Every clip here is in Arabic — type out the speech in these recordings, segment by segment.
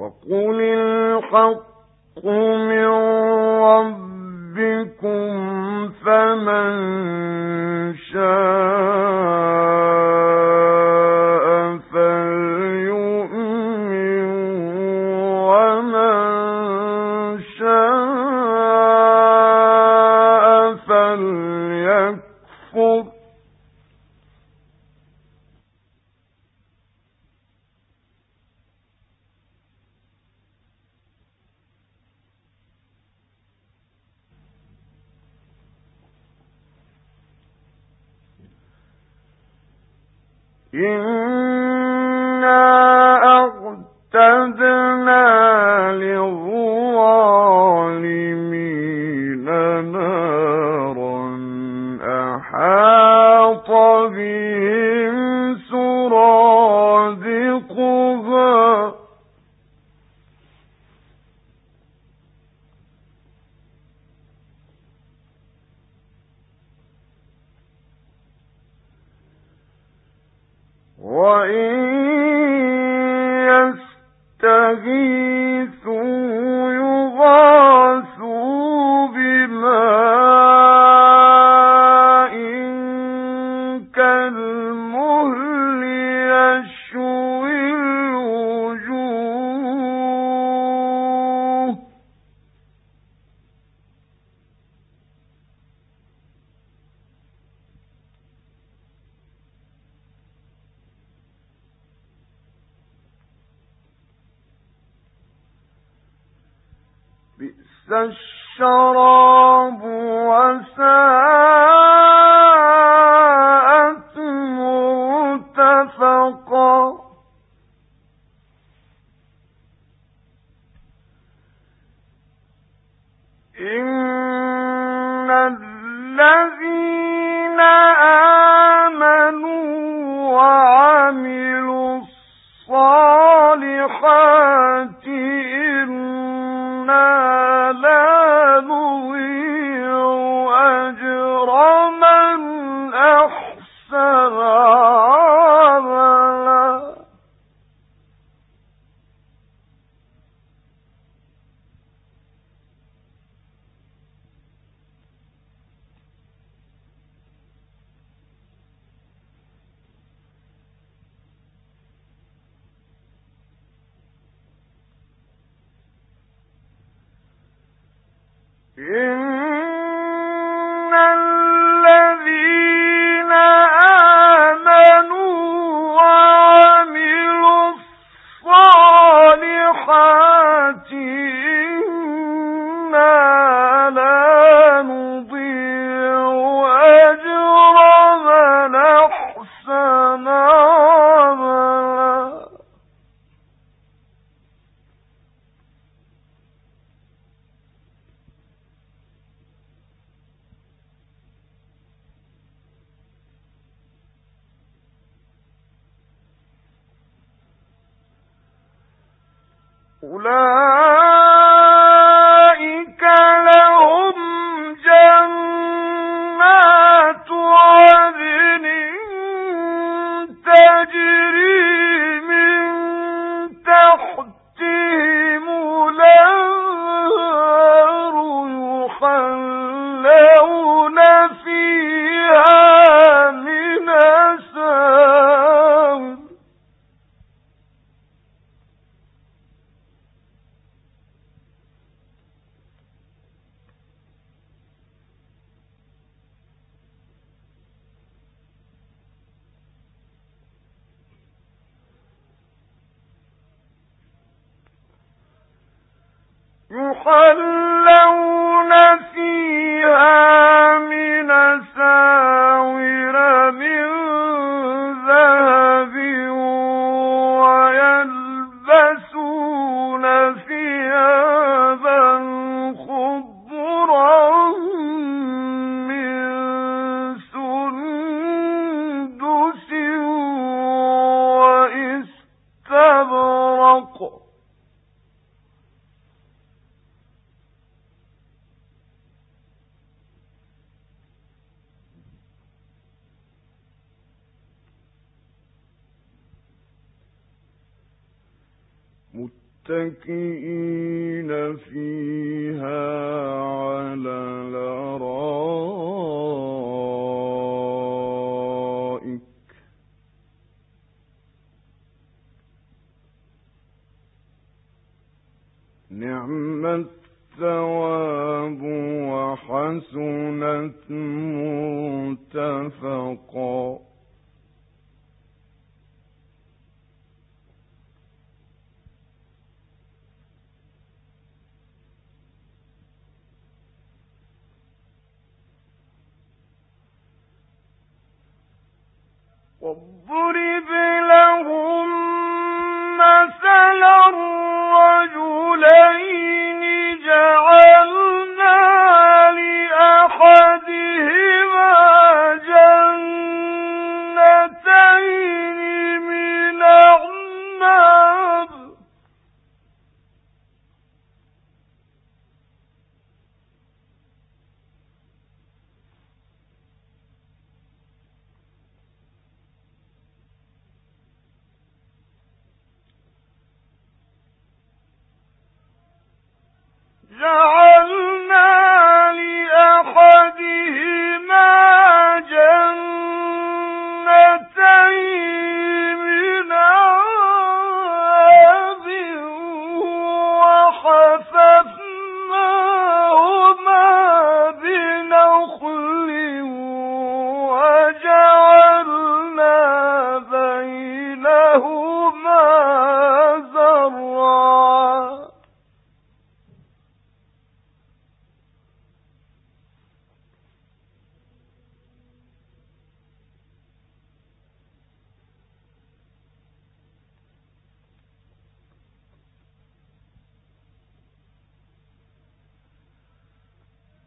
وقل الحق من ربكم فمن شاء Yeah. متكئين واضرب لهم مثل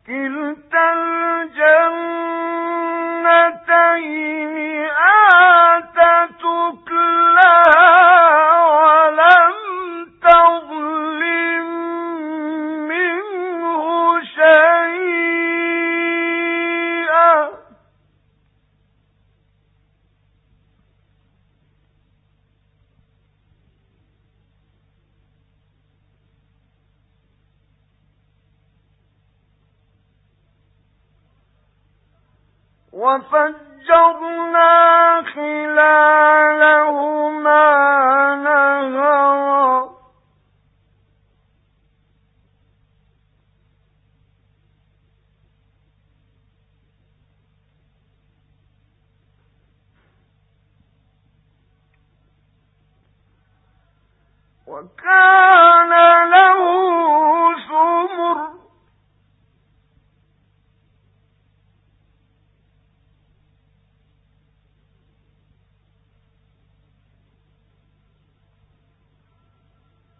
وفجرنا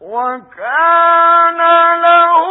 وكان له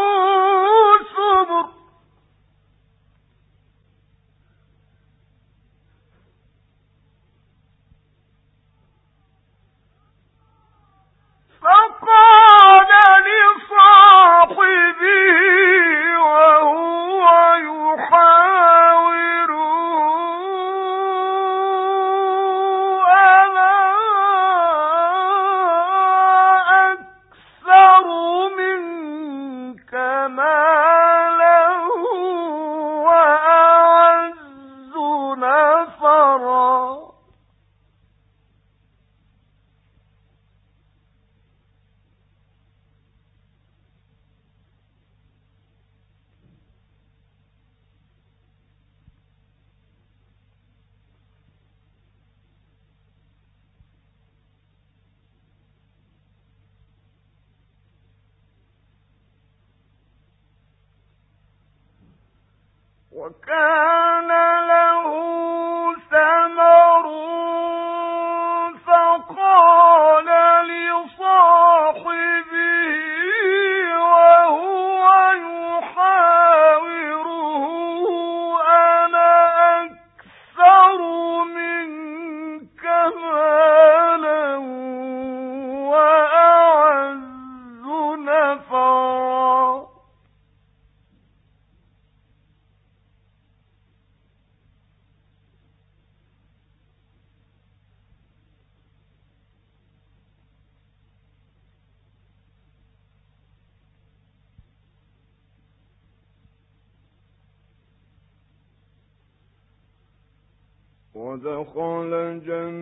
ودخل جنته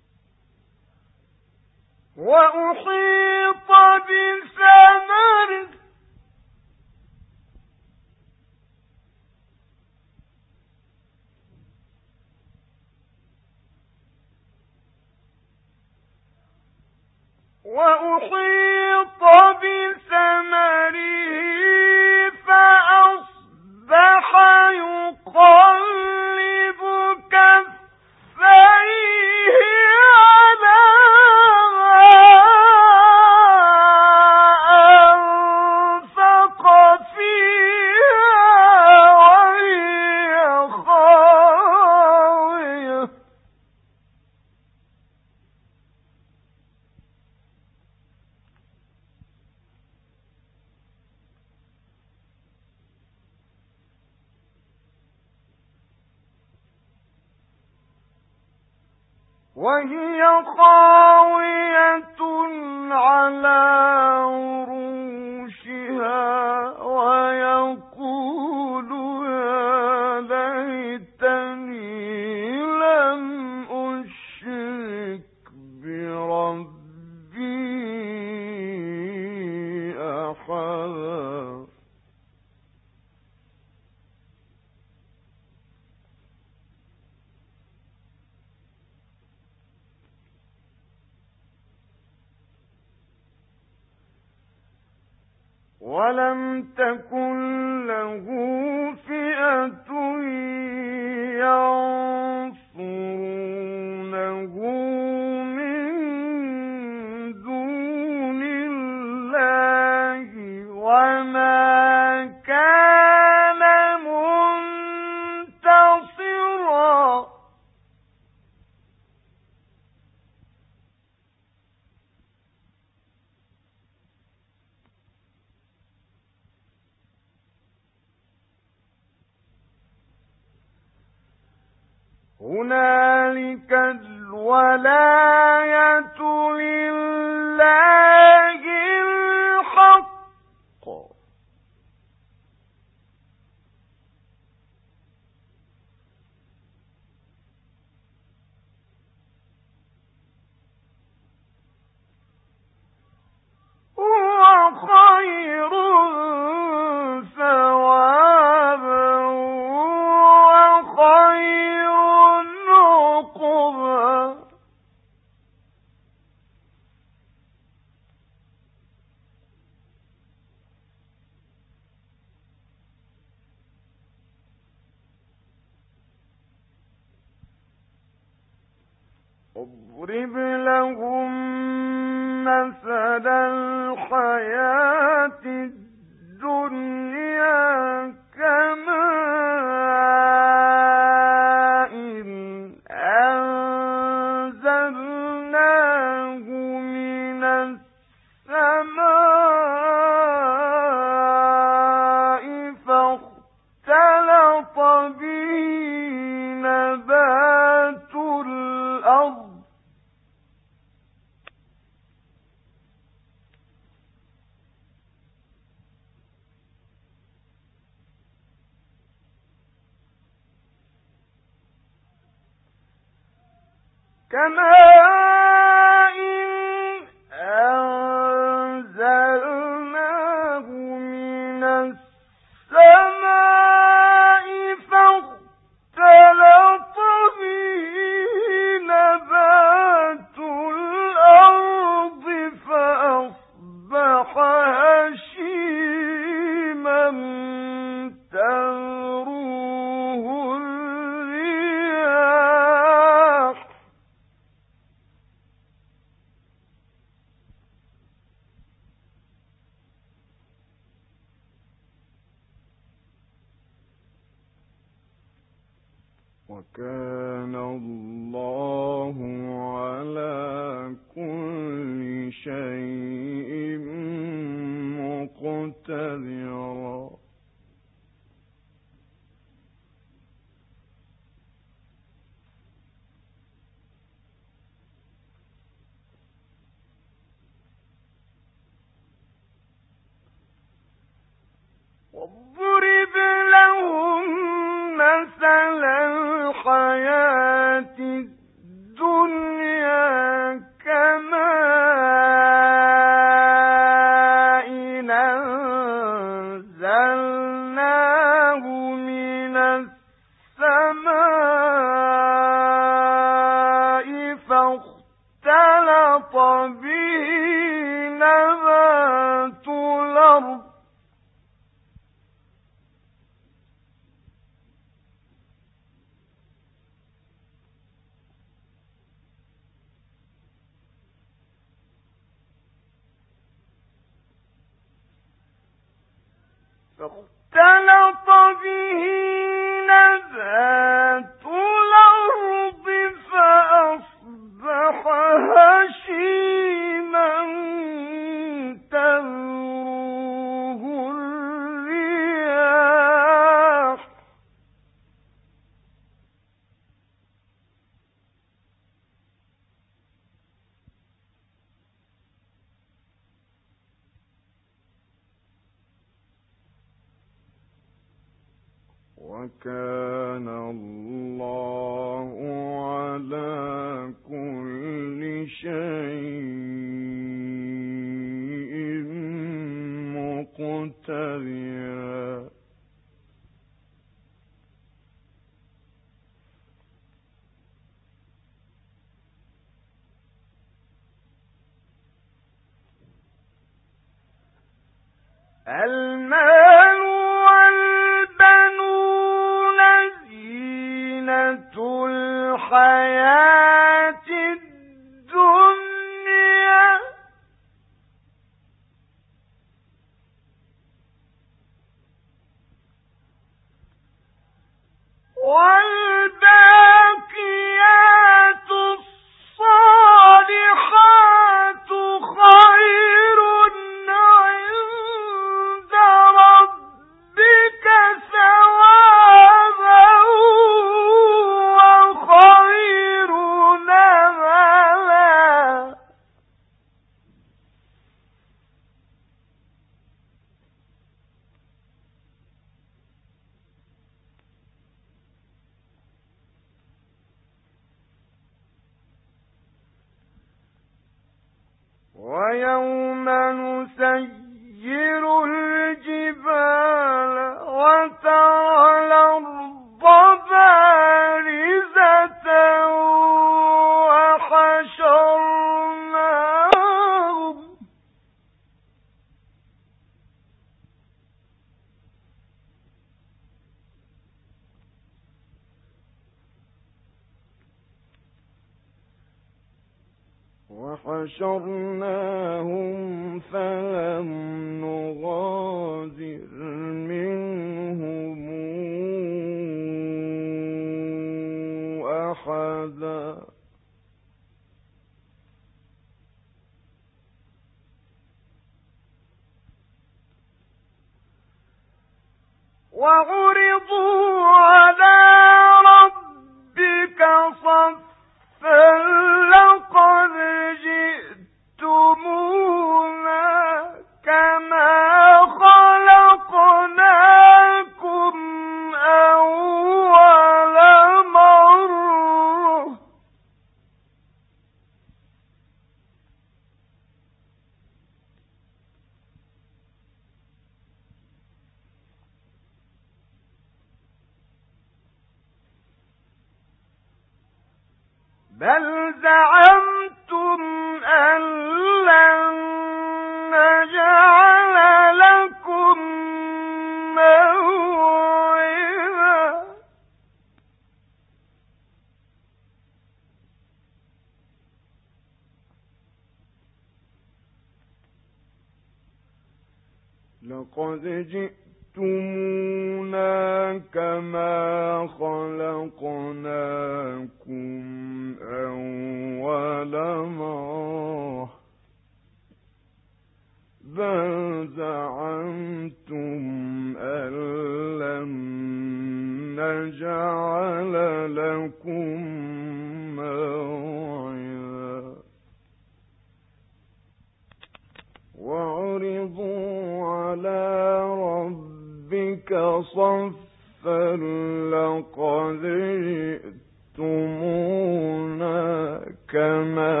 كما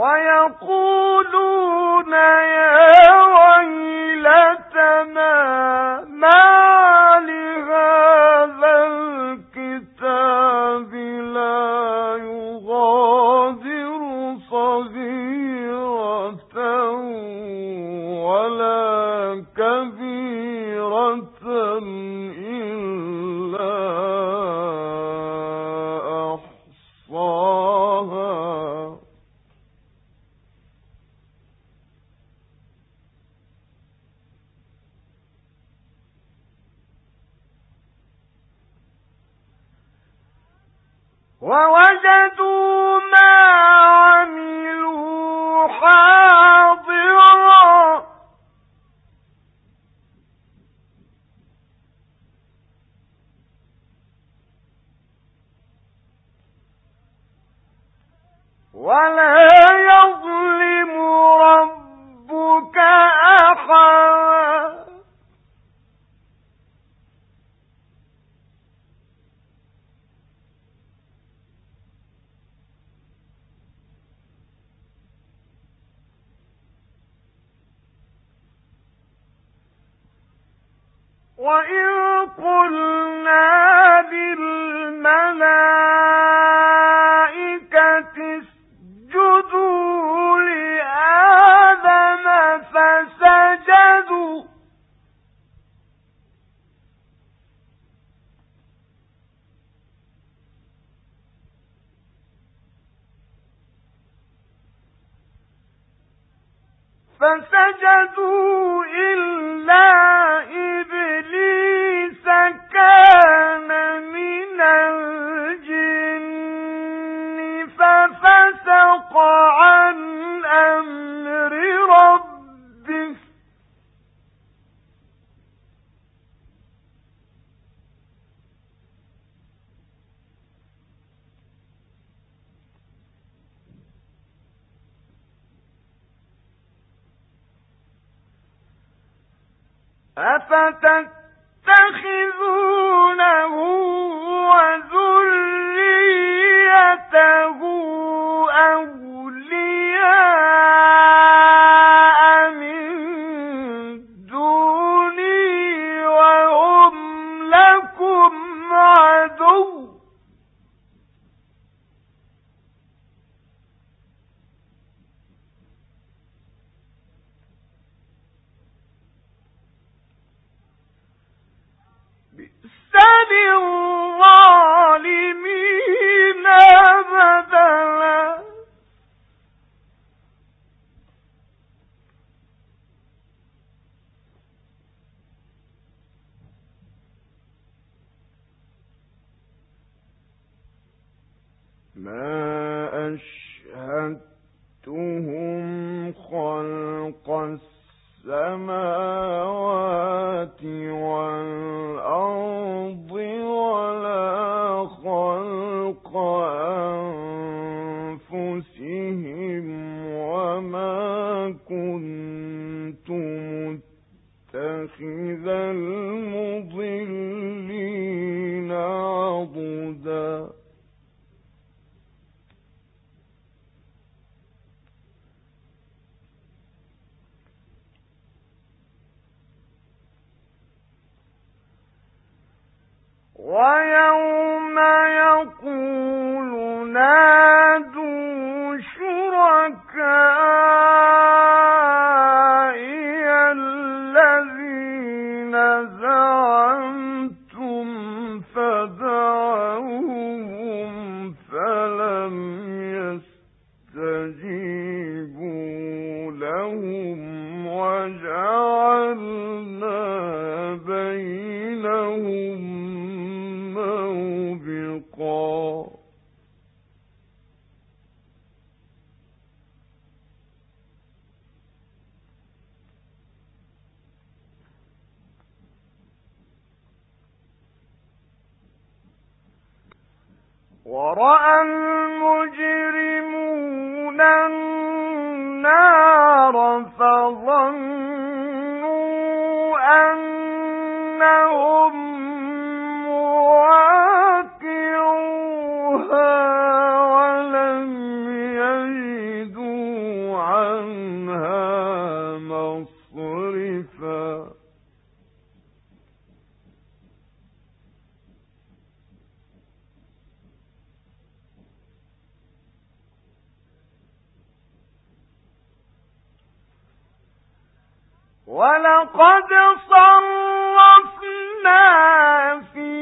我要孤独。قُلْنَا لِلْمَلَائِكَةِ اسْجُدُوا لِآدَمَ فَسَجَدُوا فَسَجَدُوا إِلَّا One ولقد صرفنا في